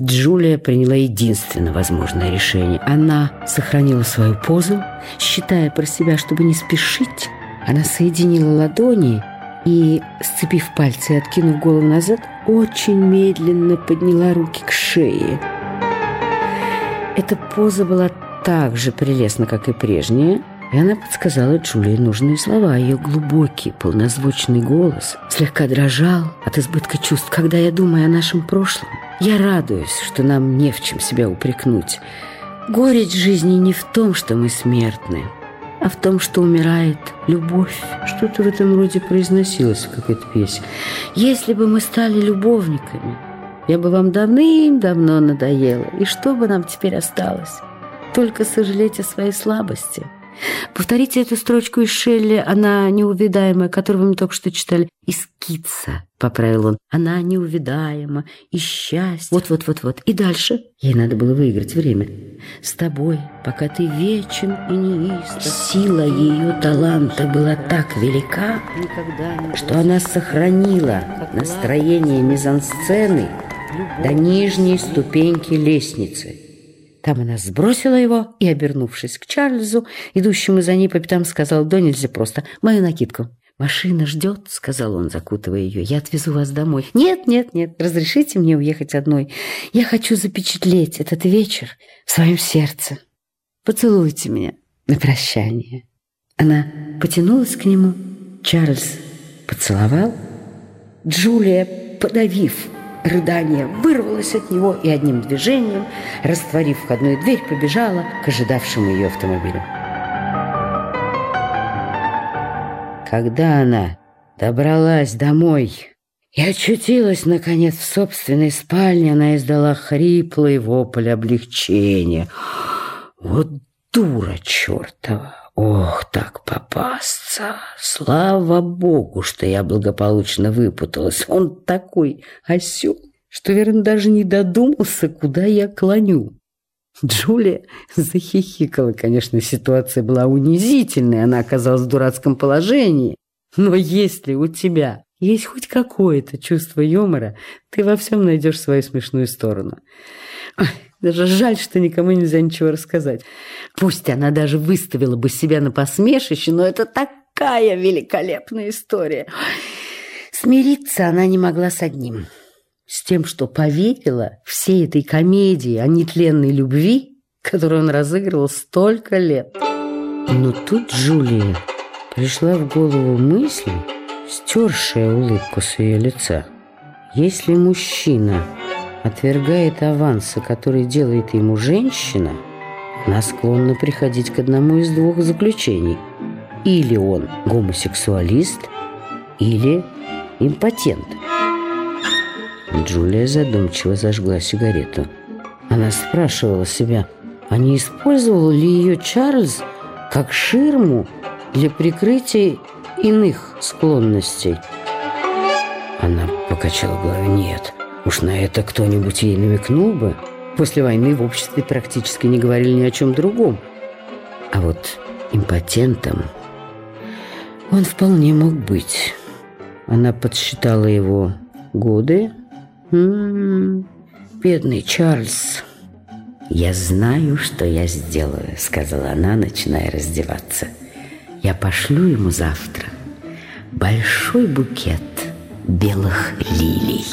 Джулия приняла единственно возможное решение. Она сохранила свою позу, считая про себя, чтобы не спешить. Она соединила ладони и, сцепив пальцы и откинув голову назад, очень медленно подняла руки к шее. Эта поза была так же прелестна, как и прежняя, и она подсказала Джулии нужные слова. Ее глубокий, полнозвучный голос слегка дрожал от избытка чувств. Когда я думаю о нашем прошлом, я радуюсь, что нам не в чем себя упрекнуть. Горечь жизни не в том, что мы смертны, а в том, что умирает любовь. Что-то в этом роде произносилось в какой-то песне. Если бы мы стали любовниками, я бы вам давным-давно надоела. И что бы нам теперь осталось? Только сожалеть о своей слабости – Повторите эту строчку из Шелли, она неувидаемая, которую мы только что читали. Из Китса, поправил он. Она неувидаема, и счастье. Вот-вот-вот-вот. И дальше. Ей надо было выиграть время. С тобой, пока ты вечен и неистов. Сила ее таланта была так велика, что она сохранила настроение мизансцены до нижней ступеньки лестницы. Там она сбросила его и, обернувшись к Чарльзу, идущему за ней по пятам, сказала, «Да нельзя просто, мою накидку». «Машина ждет», — сказал он, закутывая ее. «Я отвезу вас домой». «Нет, нет, нет, разрешите мне уехать одной. Я хочу запечатлеть этот вечер в своем сердце. Поцелуйте меня на прощание». Она потянулась к нему. Чарльз поцеловал. Джулия, подавив Рыдание вырвалось от него и одним движением, растворив входную дверь, побежала к ожидавшему ее автомобилю. Когда она добралась домой и очутилась, наконец, в собственной спальне, она издала хриплый вопль облегчения. «Вот дура чертова!» Ох, так попасться! Слава богу, что я благополучно выпуталась. Он такой осел, что, верно, даже не додумался, куда я клоню. Джулия захихикала. Конечно, ситуация была унизительной, она оказалась в дурацком положении. Но если у тебя есть хоть какое-то чувство юмора, ты во всем найдешь свою смешную сторону. Ой, даже жаль, что никому нельзя ничего рассказать. Пусть она даже выставила бы себя на посмешище, но это такая великолепная история. Смириться она не могла с одним. С тем, что поверила всей этой комедии о нетленной любви, которую он разыгрывал столько лет. Но тут Джулия пришла в голову мысль, стершая улыбку с ее лица. Если мужчина отвергает авансы, которые делает ему женщина, она склонна приходить к одному из двух заключений. Или он гомосексуалист, или импотент. Джулия задумчиво зажгла сигарету. Она спрашивала себя, а не использовал ли ее Чарльз как ширму для прикрытия иных склонностей? Она покачала головой. Нет, Уж на это кто-нибудь ей намекнул бы. После войны в обществе практически не говорили ни о чем другом. А вот импотентом он вполне мог быть. Она подсчитала его годы. М -м -м, бедный Чарльз. «Я знаю, что я сделаю», — сказала она, начиная раздеваться. «Я пошлю ему завтра большой букет белых лилий».